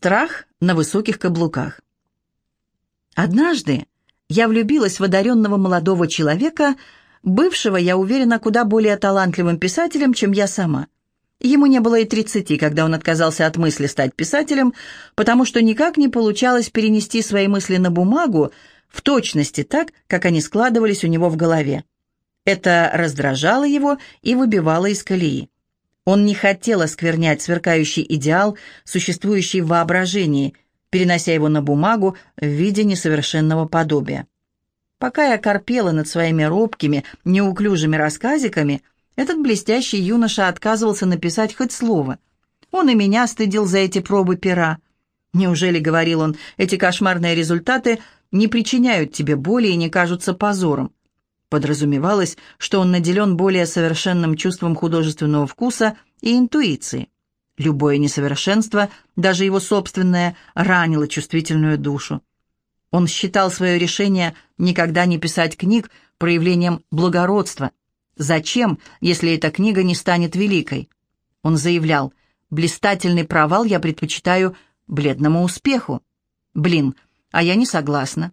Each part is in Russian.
Страх на высоких каблуках. Однажды я влюбилась в одаренного молодого человека, бывшего, я уверена, куда более талантливым писателем, чем я сама. Ему не было и тридцати, когда он отказался от мысли стать писателем, потому что никак не получалось перенести свои мысли на бумагу в точности так, как они складывались у него в голове. Это раздражало его и выбивало из колеи. Он не хотел осквернять сверкающий идеал, существующий в воображении, перенося его на бумагу в виде несовершенного подобия. Пока я корпела над своими робкими, неуклюжими рассказиками, этот блестящий юноша отказывался написать хоть слово. Он и меня стыдил за эти пробы пера. Неужели, говорил он, эти кошмарные результаты не причиняют тебе боли и не кажутся позором? Подразумевалось, что он наделен более совершенным чувством художественного вкуса и интуиции. Любое несовершенство, даже его собственное, ранило чувствительную душу. Он считал свое решение никогда не писать книг проявлением благородства. Зачем, если эта книга не станет великой? Он заявлял, блистательный провал я предпочитаю бледному успеху. Блин, а я не согласна.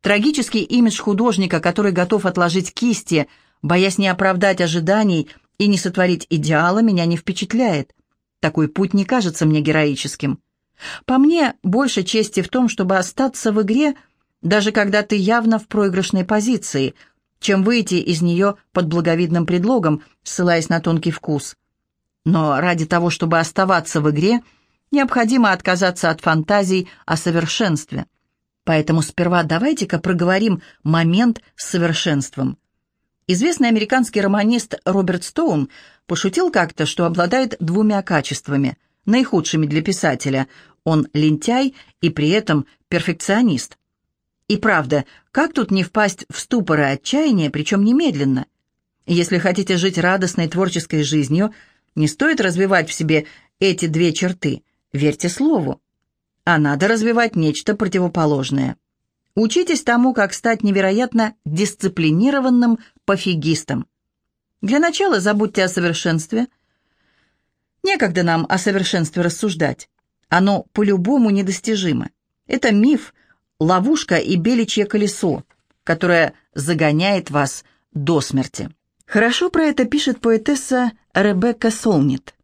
Трагический имидж художника, который готов отложить кисти, боясь не оправдать ожиданий и не сотворить идеала, меня не впечатляет. Такой путь не кажется мне героическим. По мне, больше чести в том, чтобы остаться в игре, даже когда ты явно в проигрышной позиции, чем выйти из нее под благовидным предлогом, ссылаясь на тонкий вкус. Но ради того, чтобы оставаться в игре, необходимо отказаться от фантазий о совершенстве – Поэтому сперва давайте-ка проговорим момент с совершенством. Известный американский романист Роберт Стоун пошутил как-то, что обладает двумя качествами, наихудшими для писателя. Он лентяй и при этом перфекционист. И правда, как тут не впасть в ступор и отчаяние, причем немедленно? Если хотите жить радостной творческой жизнью, не стоит развивать в себе эти две черты. Верьте слову а надо развивать нечто противоположное. Учитесь тому, как стать невероятно дисциплинированным пофигистом. Для начала забудьте о совершенстве. Некогда нам о совершенстве рассуждать. Оно по-любому недостижимо. Это миф, ловушка и беличье колесо, которое загоняет вас до смерти. Хорошо про это пишет поэтесса Ребекка Солнит.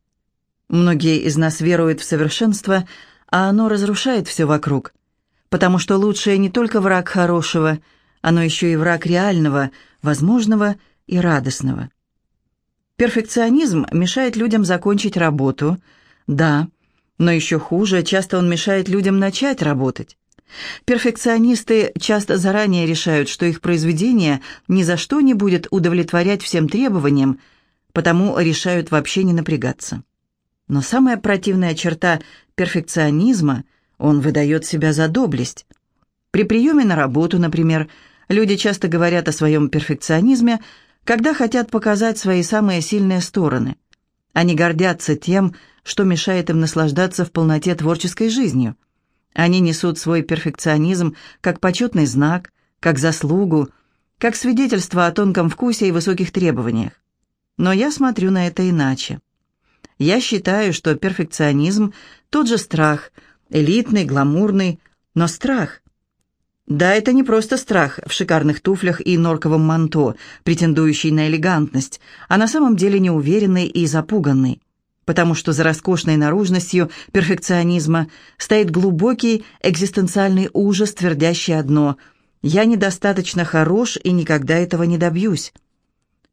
Многие из нас веруют в совершенство, а оно разрушает все вокруг. Потому что лучшее не только враг хорошего, оно еще и враг реального, возможного и радостного. Перфекционизм мешает людям закончить работу, да, но еще хуже, часто он мешает людям начать работать. Перфекционисты часто заранее решают, что их произведение ни за что не будет удовлетворять всем требованиям, потому решают вообще не напрягаться. Но самая противная черта перфекционизма – он выдает себя за доблесть. При приеме на работу, например, люди часто говорят о своем перфекционизме, когда хотят показать свои самые сильные стороны. Они гордятся тем, что мешает им наслаждаться в полноте творческой жизнью. Они несут свой перфекционизм как почетный знак, как заслугу, как свидетельство о тонком вкусе и высоких требованиях. Но я смотрю на это иначе. Я считаю, что перфекционизм – тот же страх, элитный, гламурный, но страх. Да, это не просто страх в шикарных туфлях и норковом манто, претендующий на элегантность, а на самом деле неуверенный и запуганный. Потому что за роскошной наружностью перфекционизма стоит глубокий экзистенциальный ужас, твердящий одно – «Я недостаточно хорош и никогда этого не добьюсь».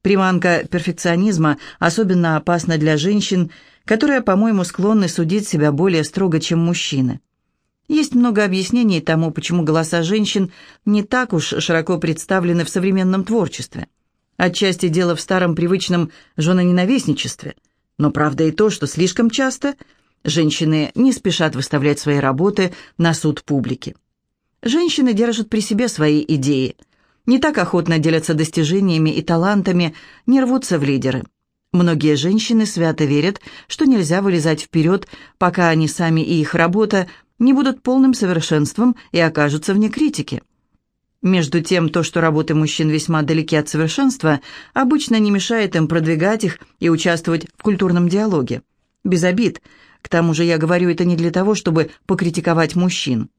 Приманка перфекционизма особенно опасна для женщин, которые, по-моему, склонны судить себя более строго, чем мужчины. Есть много объяснений тому, почему голоса женщин не так уж широко представлены в современном творчестве. Отчасти дело в старом привычном женоненавистничестве, но правда и то, что слишком часто женщины не спешат выставлять свои работы на суд публики. Женщины держат при себе свои идеи – не так охотно делятся достижениями и талантами, не рвутся в лидеры. Многие женщины свято верят, что нельзя вылезать вперед, пока они сами и их работа не будут полным совершенством и окажутся вне критики. Между тем, то, что работы мужчин весьма далеки от совершенства, обычно не мешает им продвигать их и участвовать в культурном диалоге. Без обид. К тому же я говорю это не для того, чтобы покритиковать мужчин.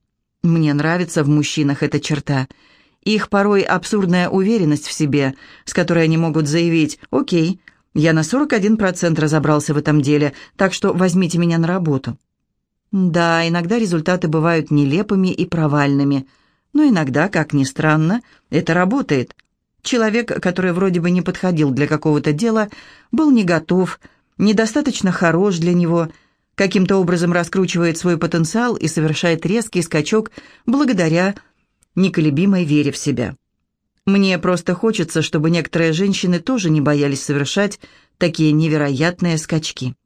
Мне нравится в мужчинах эта черта. Их порой абсурдная уверенность в себе, с которой они могут заявить «Окей, я на 41% разобрался в этом деле, так что возьмите меня на работу». Да, иногда результаты бывают нелепыми и провальными, но иногда, как ни странно, это работает. Человек, который вроде бы не подходил для какого-то дела, был не готов, недостаточно хорош для него – каким-то образом раскручивает свой потенциал и совершает резкий скачок благодаря неколебимой вере в себя. Мне просто хочется, чтобы некоторые женщины тоже не боялись совершать такие невероятные скачки.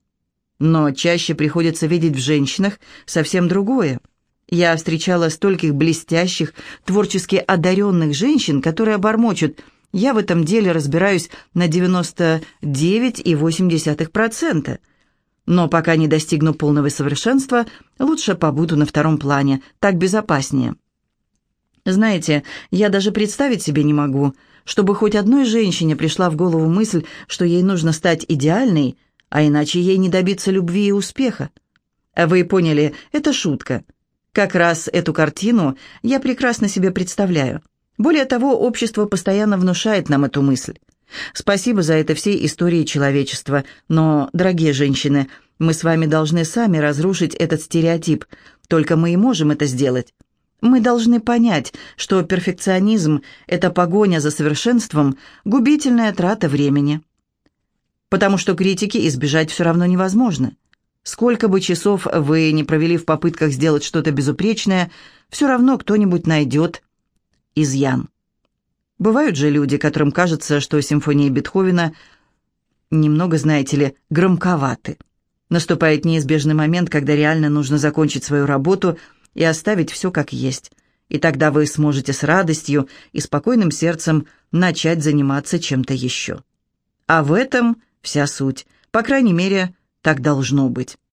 Но чаще приходится видеть в женщинах совсем другое. Я встречала стольких блестящих, творчески одаренных женщин, которые бормочут «я в этом деле разбираюсь на 99,8%», но пока не достигну полного совершенства, лучше побуду на втором плане, так безопаснее. Знаете, я даже представить себе не могу, чтобы хоть одной женщине пришла в голову мысль, что ей нужно стать идеальной, а иначе ей не добиться любви и успеха. Вы поняли, это шутка. Как раз эту картину я прекрасно себе представляю. Более того, общество постоянно внушает нам эту мысль. Спасибо за это всей истории человечества, но, дорогие женщины, мы с вами должны сами разрушить этот стереотип, только мы и можем это сделать. Мы должны понять, что перфекционизм – это погоня за совершенством, губительная трата времени. Потому что критики избежать все равно невозможно. Сколько бы часов вы не провели в попытках сделать что-то безупречное, все равно кто-нибудь найдет изъян. Бывают же люди, которым кажется, что симфонии Бетховена немного, знаете ли, громковаты. Наступает неизбежный момент, когда реально нужно закончить свою работу и оставить все как есть. И тогда вы сможете с радостью и спокойным сердцем начать заниматься чем-то еще. А в этом вся суть. По крайней мере, так должно быть.